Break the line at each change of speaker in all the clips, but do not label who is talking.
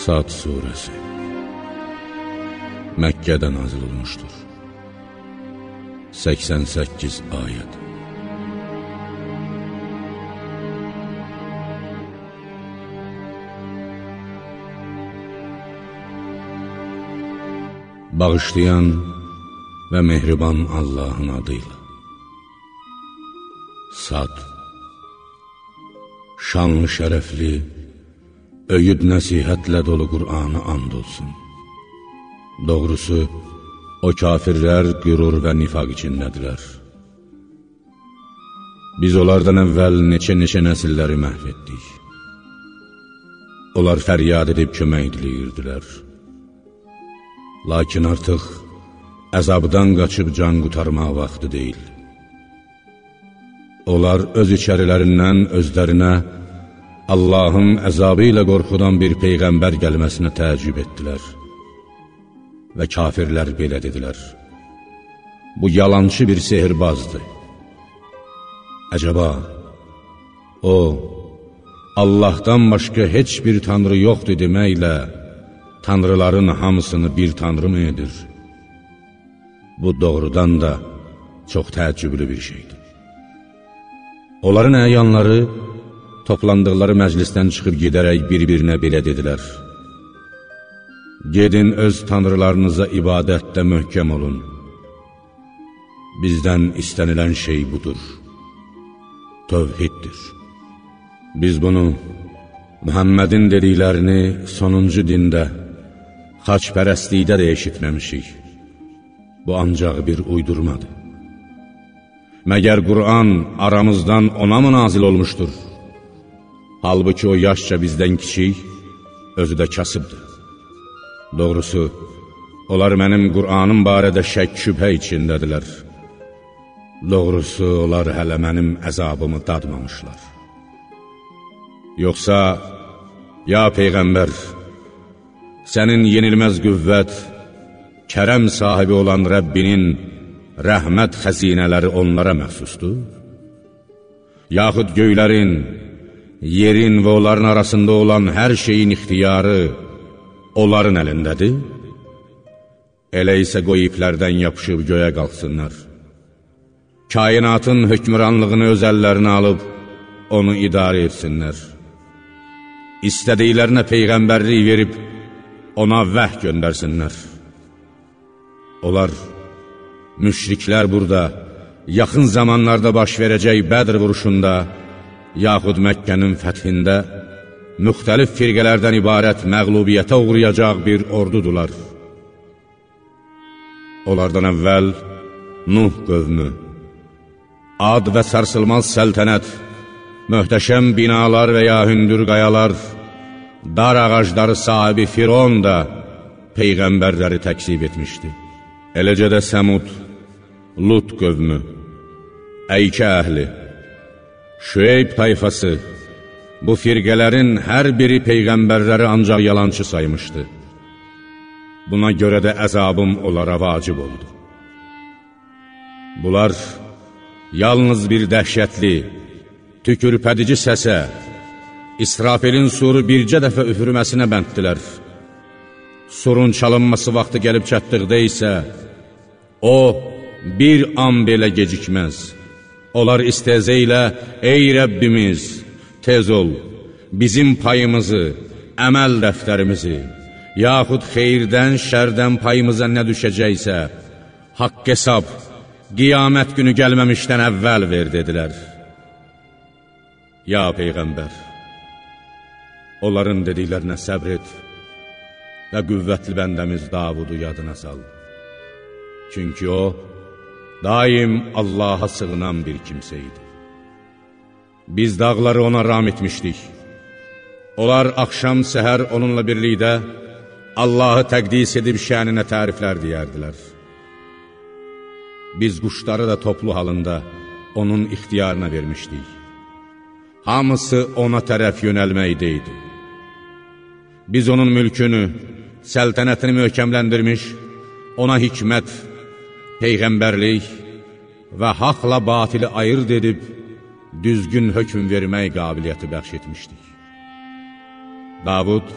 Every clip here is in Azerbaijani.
Sad surəsi Məkkədə nazil olmuşdur. 88 ayəd Bağışlayan və mehriban Allahın adıyla Sad Şanlı şərəfli öyüd nəsihətlə dolu Qur'anı and olsun. Doğrusu, o kafirlər qürur və nifaq içindədirlər. Biz onlardan əvvəl neçə-neçə nəsilləri məhv etdik. Onlar fəryad edib kömək diləyirdilər. Lakin artıq əzabdan qaçıb can qutarmaq vaxtı deyil. Onlar öz içərilərindən özlərinə Allahın əzabı ilə qorxudan bir peyğəmbər gəlməsinə təəccüb etdilər. Və kafirlər belə dedilər. Bu yalançı bir sehirbazdır. Əcəba, o, Allahdan başqa heç bir tanrı yoxdur deməklə, tanrıların hamısını bir tanrı mı edir? Bu doğrudan da çox təəccüblü bir şeydir. Onların əyanları, toplandıqları məclisdən çıxıb gedərək bir-birinə belə dedilər. Gedin öz tanrılarınıza ibadətdə möhkəm olun. Bizdən istənilən şey budur. Tövhiddir. Biz bunu Mühəmmədin dediklərini sonuncu dində, xaçpərəstlikdə də eşitməmişik. Bu ancaq bir uydurmadır. Məgər Qur'an aramızdan ona mı nazil olmuşdur? Halbuki o yaşca bizdən kiçik, özü də kasıbdır. Doğrusu, onlar mənim Qur'anım barədə şək şübhə içindədirlər. Doğrusu, onlar hələ mənim əzabımı dadmamışlar. Yoxsa, ya Peyğəmbər, sənin yenilməz qüvvət, kərəm sahibi olan Rəbbinin rəhmət xəzinələri onlara məxsusdur? Yaxud göylərin, yerin və onların arasında olan hər şeyin ixtiyarı onların əlindədir? Elə isə qoy iplərdən yapışıb göyə qalxsınlar. Kainatın hökmüranlığını öz əllərinə alıb, onu idarə etsinlər. İstədiklərinə peyğəmbərlik verib, ona vəh göndərsinlər. Onlar, müşriklər burada, yaxın zamanlarda baş verəcək Bədr vuruşunda, yaxud Məkkənin fəthində müxtəlif firqələrdən ibarət məqlubiyyətə uğrayacaq bir ordudular. Onlardan əvvəl Nuh qövmü, ad və sarsılmaz səltənət, möhtəşəm binalar və ya hündür qayalar, dar ağacları sahibi Firon da Peyğəmbərləri təksib etmişdi. Eləcə də Səmud, Lut qövmü, Əykə əhli, Şüeyb tayfası, bu firqələrin hər biri peyğəmbərləri ancaq yalancı saymışdı. Buna görə də əzabım onlara vacib oldu. Bunlar yalnız bir dəhşətli, tükürpədici səsə, İsrafilin suru bircə dəfə üfürməsinə bənddilər. Surun çalınması vaxtı gəlib çatdıqda isə, o, bir an belə gecikməz. Onlar istəzə ilə, ey Rəbbimiz, tez ol, bizim payımızı, əməl dəftərimizi, yaxud xeyirdən, şərdən payımıza nə düşəcəksə, haqq hesab, qiyamət günü gəlməmişdən əvvəl ver, dedilər. Ya Peyğəmbər, onların dediklərinə səbr et və qüvvətli bəndəmiz Davudu yadına sal. Çünki o, daim Allaha sığınan bir kimsə idi. Biz dağları ona ram etmişdik. Onlar axşam səhər onunla birlikdə Allahı təqdis edib şəninə təriflər deyərdilər. Biz quşları da toplu halında onun ixtiyarına vermişdik. Hamısı ona tərəf yönəlməkdə idi. Biz onun mülkünü, səltənətini möhkəmləndirmiş, ona hikmət, peyğəmbərlik və haqla batili ayırt edib, düzgün hökm vermək qabiliyyəti bəxş etmişdik. Davud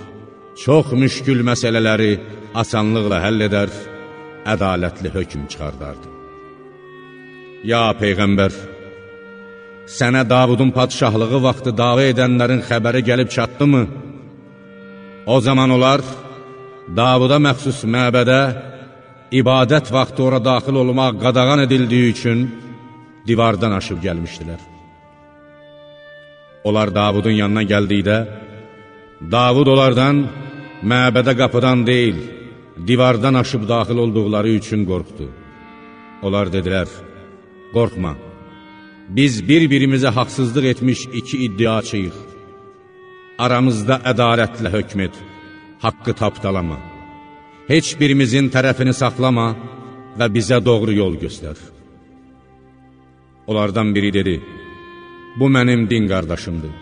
çox müşkül məsələləri asanlıqla həll edər, ədalətli hökm çıxardardı. Ya Peyğəmbər, sənə Davudun padşahlığı vaxtı dava edənlərin xəbəri gəlib çatdı mı? O zaman onlar Davuda məxsus məbədə ibadət vaxtı ora daxil olmaq qadağan edildiyi üçün divardan aşıb gəlmişdilər. Onlar Davudun yanına gəldikdə, Davud onlardan məbədə qapıdan deyil, divardan aşıb daxil olduqları üçün qorxdu. Onlar dedilər, qorxma, biz bir-birimizə haqsızlıq etmiş iki iddiaçıyıq. Aramızda ədalətlə hökm et, haqqı tapdalama. Heç birimizin tərəfini saxlama və bizə doğru yol göstər. Onlardan biri dedi, bu mənim din qardaşımdır.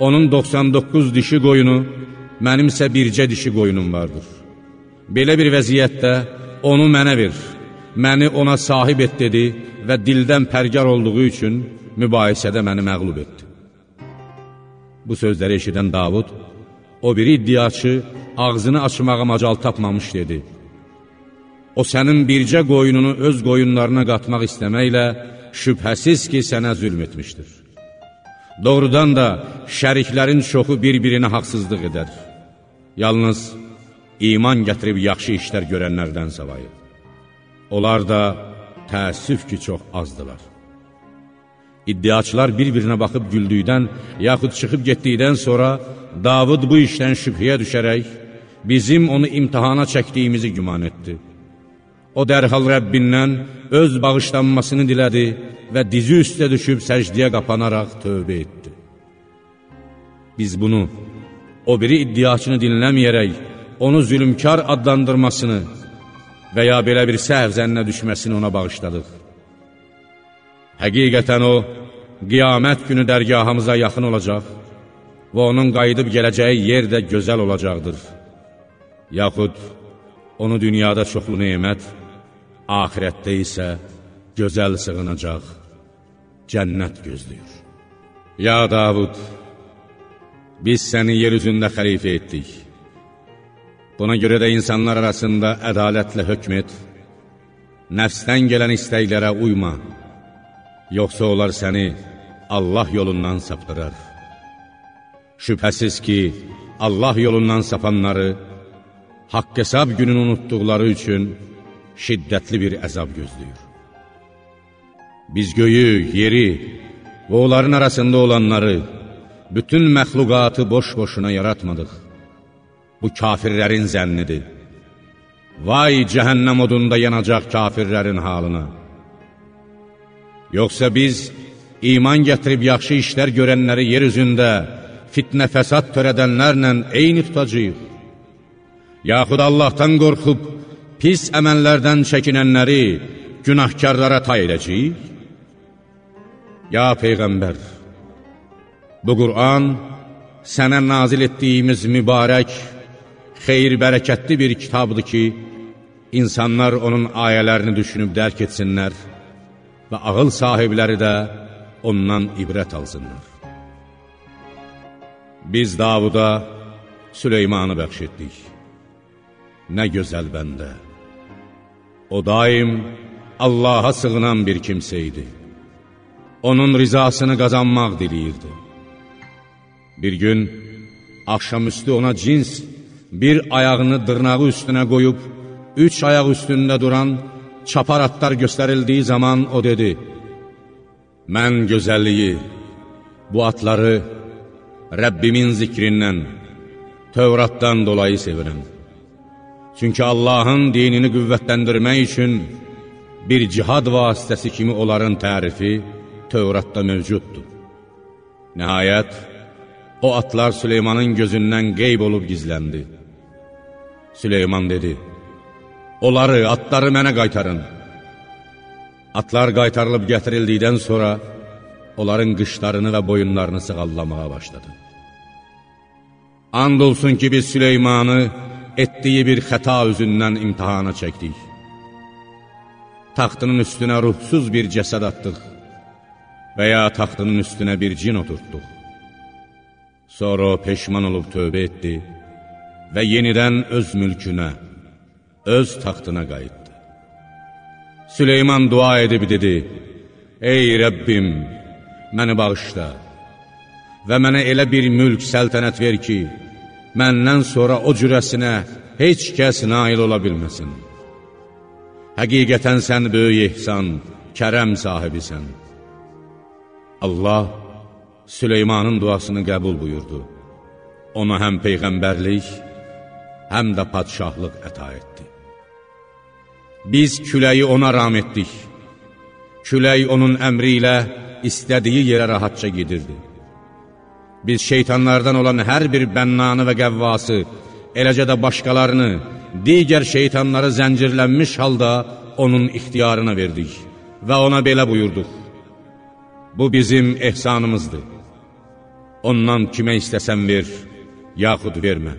Onun 99 dişi qoyunu, mənimsə bircə dişi qoyunum vardır. Belə bir vəziyyətdə onu mənə ver, məni ona sahib et dedi və dildən pərgar olduğu üçün mübahisədə məni məqlub etdi. Bu sözləri eşidən Davud, o biri iddiaçı ağzını açmağa macal tapmamış dedi. O sənin bircə qoyununu öz qoyunlarına qatmaq istəməklə şübhəsiz ki, sənə zülm etmişdir. Doğrudan da şəriklərin çoxu bir-birinə haqsızlıq edər. Yalnız iman gətirib yaxşı işlər görənlərdən savayı. Onlar da təəssüf ki, çox azdılar. İddiaçılar bir-birinə baxıb güldükdən, yaxud çıxıb getdikdən sonra Davud bu işdən şübhəyə düşərək, bizim onu imtihana çəkdiyimizi güman etdi. O dərhal Rəbbindən öz bağışlanmasını dilədi və dizi üstə düşüb səcdiyə qapanaraq tövbə etdi. Biz bunu, o biri iddiaçını dinləməyərək, onu zülümkar adlandırmasını və ya belə bir səhv zənnə düşməsini ona bağışladıq. Həqiqətən o, qiyamət günü dərgahımıza yaxın olacaq və onun qayıdıb gələcəyi yer də gözəl olacaqdır. Yaxud onu dünyada çoxlu neymət, ahirətdə isə gözəl sığınacaq, cənnət gözləyir. Ya Davud, biz səni yer üzündə xəlifə etdik. Buna görə də insanlar arasında ədalətlə hökm et, nəfsdən gələn istəklərə uyma, yoxsa onlar səni Allah yolundan saptırar. Şübhəsiz ki, Allah yolundan sapanları, haqq hesab gününü unutduqları üçün şiddətli bir əzab gözləyir. Biz göyü, yeri və onların arasında olanları, bütün məxluqatı boş-boşuna yaratmadıq. Bu kafirlərin zənnidir. Vay cəhənnəm odunda yanacaq kafirlərin halına! Yoxsa biz iman gətirib yaxşı işlər görənləri yer üzündə fitnə fəsad törədənlərlə eyni tutacaq. Yaxud Allahdan qorxub pis əməllərdən çəkinənləri günahkarlara tay edəcəyik. Ya Peyğəmbər, bu Qur'an sənə nazil etdiyimiz mübarək, xeyir-bərəkətli bir kitabdır ki, insanlar onun ayələrini düşünüb dərk etsinlər və ağıl sahibləri də ondan ibrət alsınlar. Biz Davuda Süleymanı bəxş etdik. Nə gözəl bəndə. O daim Allaha sığınan bir kimsə idi. Onun rizasını qazanmaq diliyirdi. Bir gün, axşamüstü ona cins bir ayağını dırnağı üstünə qoyub, üç ayaq üstündə duran çapar atlar göstərildiyi zaman o dedi, Mən gözəlliyi, bu atları Rəbbimin zikrindən, Tövratdan dolayı sevirəm. Çünki Allahın dinini qüvvətləndirmək üçün bir cihad vasitəsi kimi onların tərifi Tövratda mövcuddur. Nəhayət, o atlar Süleymanın gözündən qeyb olub gizləndi. Süleyman dedi, Onları, atları mənə qaytarın. Atlar qaytarılıb gətirildikdən sonra onların qışlarını və boyunlarını sığallamağa başladı. And olsun ki, biz Süleymanı etdiyi bir xəta üzündən imtihana çəkdik. Taxtının üstünə ruhsuz bir cəsəd atdıq və ya taxtının üstünə bir cin oturtduq. Sonra o peşman olub tövbə etdi və yenidən öz mülkünə, öz taxtına qayıtdı. Süleyman dua edib dedi, Ey Rəbbim, məni bağışla və mənə elə bir mülk səltənət ver ki, məndən sonra o cürəsinə heç kəs nail ola bilməsin. Həqiqətən sən böyük ehsan, kərəm sahibisən. Allah Süleymanın duasını qəbul buyurdu. Ona həm peyğəmbərlik, həm də padşahlıq əta etdi. Biz küləyi ona ram etdik. Külək onun əmri ilə istədiyi yerə rahatça gedirdi. Biz şeytanlardan olan hər bir bənnanı və qəvvası, eləcə də başqalarını, digər şeytanları zəncirlənmiş halda onun ixtiyarına verdik və ona belə buyurduq. Bu bizim ehsanımızdır. Ondan kimə istəsən ver, yaxud vermə.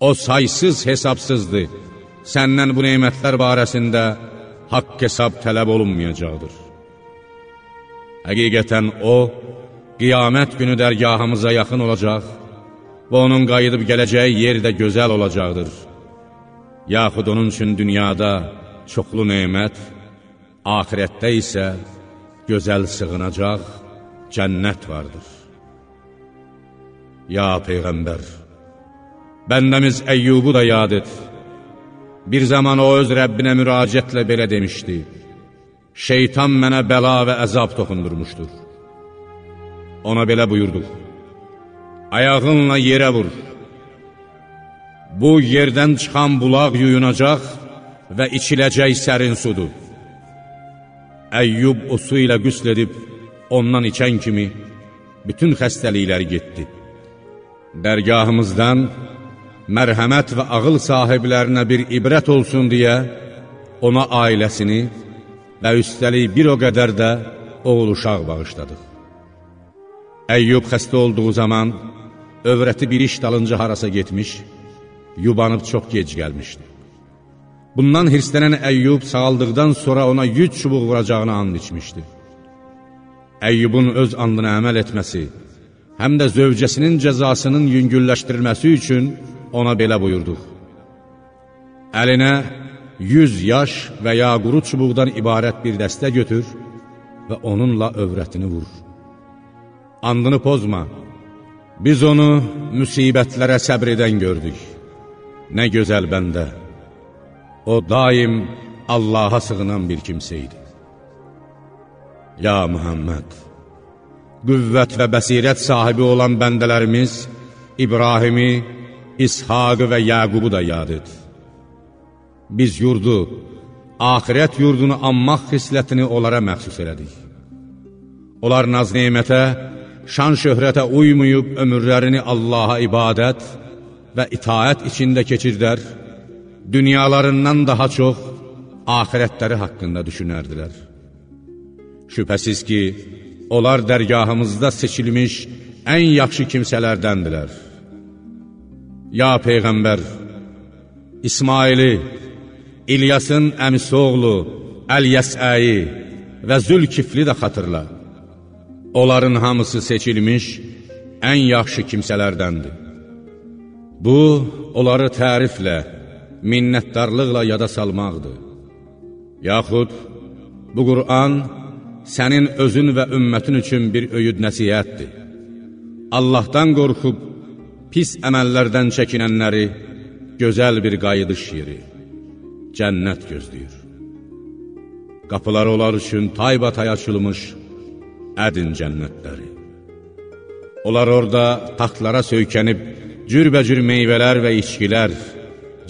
O saysız hesabsızdır. Səndən bu neymətlər barəsində haqq hesab tələb olunmayacaqdır. Həqiqətən O, qiyamət günü dərgahımıza yaxın olacaq və onun qayıdıb gələcəyi yer də gözəl olacaqdır. Yaxud onun üçün dünyada çoxlu neymət, ahirətdə isə gözəl sığınacaq cənnət vardır. Ya Peyğəmbər, bəndəmiz Əyyubu da yad et. Bir zaman o öz Rəbbinə müraciətlə belə demişdi, Şeytan mənə bəla və əzab toxundurmuşdur. Ona belə buyurduq, ayağınla yerə vur. Bu yerdən çıxan bulaq yuyunacaq və içiləcək sərin sudur. Əyyub o su ilə qüsl edib, ondan içən kimi bütün xəstəlikləri getdi. Dərgahımızdan mərhəmət və ağıl sahiblərinə bir ibrət olsun deyə ona ailəsini və üstəlik bir o qədər də oğul uşaq bağışladıq. Əyyub xəstə olduğu zaman övrəti bir iş dalınca harasa getmiş, yubanıb çox gec gəlmişdi. Bundan hirslənən Əyyub sağaldıqdan sonra ona yüz çubuq vuracağını and içmişdi. Əyyubun öz andına əməl etməsi, həm də zövcəsinin cəzasının yüngülləşdirilməsi üçün ona belə buyurduq. Əlinə yüz yaş və ya quru çubuqdan ibarət bir dəstə götür və onunla övrətini vur. Andını pozma, biz onu müsibətlərə səbr edən gördük. Nə gözəl bəndə, o daim Allaha sığınan bir kimsə idi. Ya Muhammed, qüvvət və bəsirət sahibi olan bəndələrimiz İbrahimi, İshaqı və Yəqubu da yad et. Biz yurdu, ahirət yurdunu anmaq xislətini onlara məxsus elədik. Onlar naz neymətə, şan şöhrətə uymayıb ömürlərini Allaha ibadət və itaət içində keçirdər, dünyalarından daha çox ahirətləri haqqında düşünərdilər. Şübhəsiz ki, onlar dərgahımızda seçilmiş ən yaxşı kimsələrdəndirlər. Ya Peyğəmbər, İsmaili, İlyasın əmisi oğlu, Əl-Yəsəyi və Zülkifli də xatırla. Onların hamısı seçilmiş ən yaxşı kimsələrdəndir. Bu, onları təriflə, minnətdarlıqla yada salmaqdır. Yaxud, bu Qur'an sənin özün və ümmətin üçün bir öyüd nəsiyyətdir. Allahdan qorxub, pis əməllərdən çəkinənləri gözəl bir qayıdış yeri, cənnət gözləyir. Qapılar onlar üçün taybatay açılmış, ədin cənnətləri. Onlar orada taxtlara söykənib, cürbəcür meyvələr və içkilər,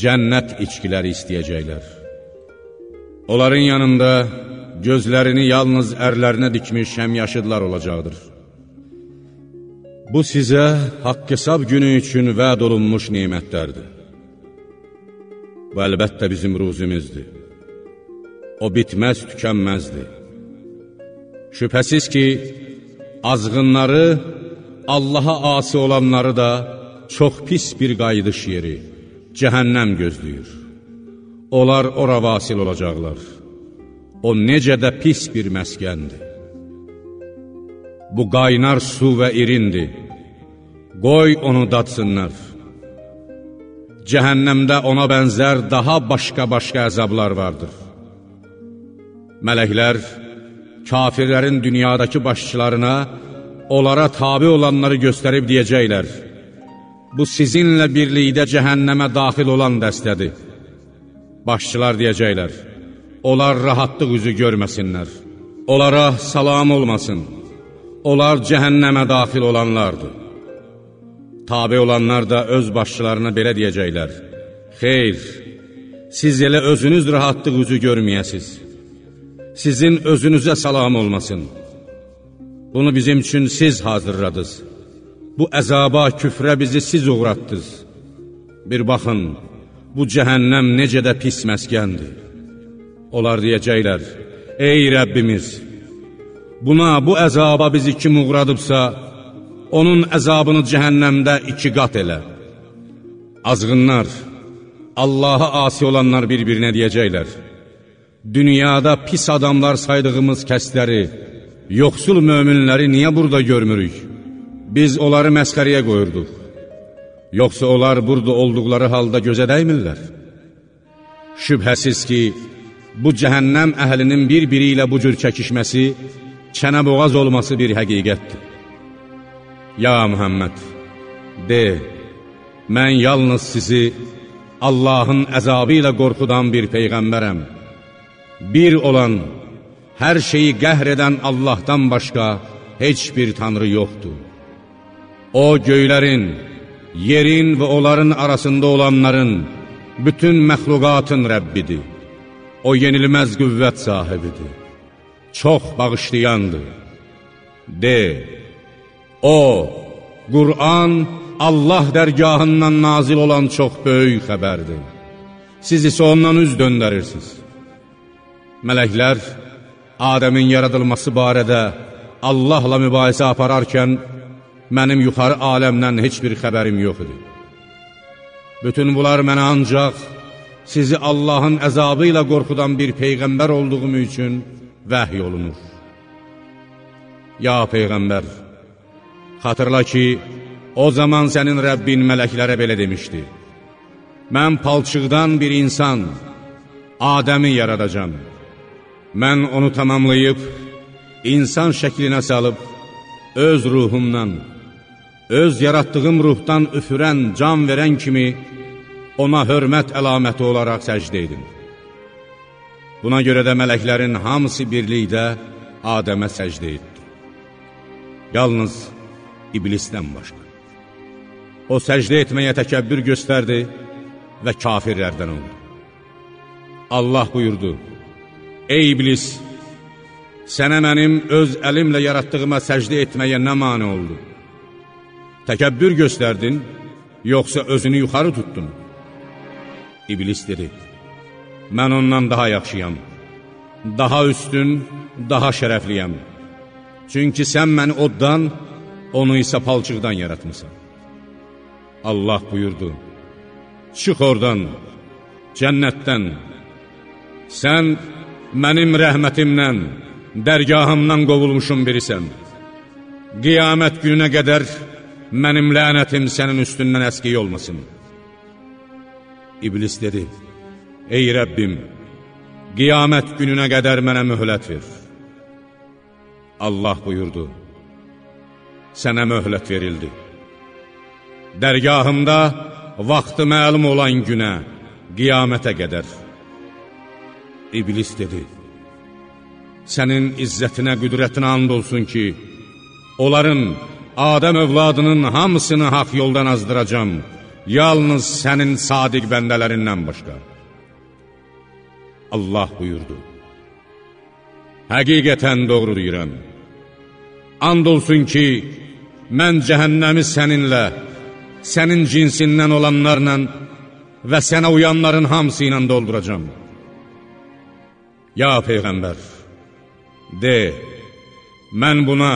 cənnət içkiləri istəyəcəklər. Onların yanında gözlərini yalnız ərlərinə dikmiş həmyaşıdlar olacaqdır. Bu sizə haqq hesab günü üçün vəd olunmuş nemətlərdir. Bu əlbəttə bizim ruzimizdir. O bitməz, tükənməzdir. Şübhəsiz ki, azğınları, Allaha asi olanları da çox pis bir qayıdış yeri, cəhənnəm gözləyir. Onlar ora vasil olacaqlar. O necə də pis bir məskəndir. Bu qaynar su və irindir. Qoy onu datsınlar. Cəhənnəmdə ona bənzər daha başqa-başqa əzablar vardır. Mələklər kafirlərin dünyadakı başçılarına onlara tabi olanları göstərib deyəcəklər, bu sizinlə birlikdə cəhənnəmə daxil olan dəstədir. Başçılar deyəcəklər, onlar rahatlıq üzü görməsinlər, onlara salam olmasın, onlar cəhənnəmə daxil olanlardır. Tabi olanlar da öz başçılarına belə deyəcəklər, xeyr, siz elə özünüz rahatlıq üzü görməyəsiz, sizin özünüzə salam olmasın. Bunu bizim üçün siz hazırladınız. Bu əzaba, küfrə bizi siz uğratdınız. Bir baxın, bu cəhənnəm necə də pis məskəndir. Onlar deyəcəklər, ey Rəbbimiz, buna, bu əzaba bizi kim uğradıbsa, onun əzabını cəhənnəmdə iki qat elə. Azğınlar, Allaha asi olanlar bir-birinə deyəcəklər, dünyada pis adamlar saydığımız kəsləri, yoxsul möminləri niyə burada görmürük? Biz onları məskəriyə qoyurduq. Yoxsa onlar burada olduqları halda gözə dəymirlər? Şübhəsiz ki, bu cəhənnəm əhlinin bir-biri ilə bu cür çəkişməsi, çənəboğaz olması bir həqiqətdir. Ya Muhammed, de, mən yalnız sizi Allahın əzabı ilə qorxudan bir peyğəmbərəm. Bir olan, hər şeyi qəhr edən Allahdan başqa heç bir tanrı yoxdur. O, göylərin, yerin və onların arasında olanların, bütün məxluqatın Rəbbidir. O, yenilməz qüvvət sahibidir. Çox bağışlayandır. De, O, Qur'an, Allah dərgahından nazil olan çox böyük xəbərdir. Siz isə ondan üz döndərirsiniz. Mələklər, Adəmin yaradılması barədə Allahla mübahisə apararkən, mənim yuxarı aləmdən heç bir xəbərim yox idi. Bütün bunlar mənə ancaq sizi Allahın əzabı ilə qorxudan bir peyğəmbər olduğum üçün vəhy olunur. Ya Peyğəmbər, xatırla ki, o zaman sənin Rəbbin mələklərə belə demişdi, Mən palçıqdan bir insan, Adəmi yaradacam. Mən onu tamamlayıb, insan şəklinə salıb, öz ruhumdan, öz yaratdığım ruhdan üfürən, can verən kimi ona hörmət əlaməti olaraq səcdə edin. Buna görə də mələklərin hamısı birlikdə Adəmə səcdə etdi. Yalnız iblisdən başqa. O səcdə etməyə təkəbbür göstərdi və kafirlərdən oldu. Allah buyurdu, Ey iblis, sənə mənim öz əlimlə yaratdığıma səcdə etməyə nə mani oldu? Təkəbbür göstərdin, yoxsa özünü yuxarı tutdun? İblis dedi, mən ondan daha yaxşıyam, daha üstün, daha şərəfliyəm. Çünki sən məni oddan, onu isə palçıqdan yaratmısan. Allah buyurdu, çıx oradan, cənnətdən, sən mənim rəhmətimlə, dərgahımdan qovulmuşum birisən. Qiyamət gününə qədər mənim lənətim sənin üstündən əskiy olmasın. İblis dedi, ey Rəbbim, qiyamət gününə qədər mənə möhlət ver. Allah buyurdu, sənə möhlət verildi. Dərgahımda vaxtı məlum olan günə, qiyamətə qədər. İblis dedi, sənin izzətinə, qüdrətinə and olsun ki, onların, Adəm övladının hamısını haq yoldan azdıracam, yalnız sənin sadiq bəndələrindən başqa. Allah buyurdu, Həqiqətən doğru deyirəm. And olsun ki, mən cəhənnəmi səninlə, sənin cinsindən olanlarla və sənə uyanların hamısı ilə dolduracam. Ya Peyğəmbər, de, mən buna,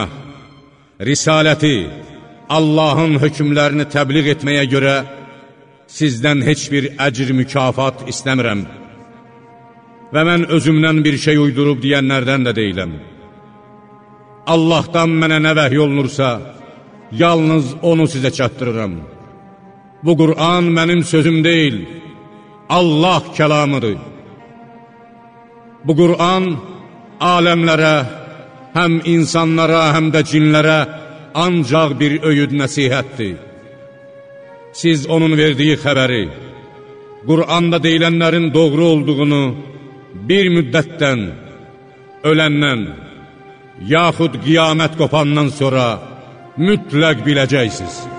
risaləti, Allahın hökmlərini təbliğ etməyə görə sizdən heç bir əcr mükafat istəmirəm və mən özümdən bir şey uydurub deyənlərdən də deyiləm. Allahdan mənə nə vəhy olunursa, yalnız onu sizə çatdırıram. Bu Qur'an mənim sözüm deyil, Allah kəlamıdır. Bu Qur'an aləmlərə, həm insanlara, həm də cinlərə ancaq bir öyüd nəsihətdir. Siz onun verdiyi xəbəri, Qur'anda deyilənlərin doğru olduğunu bir müddətdən, öləndən, yaxud qiyamət qopandan sonra mütləq biləcəksiniz.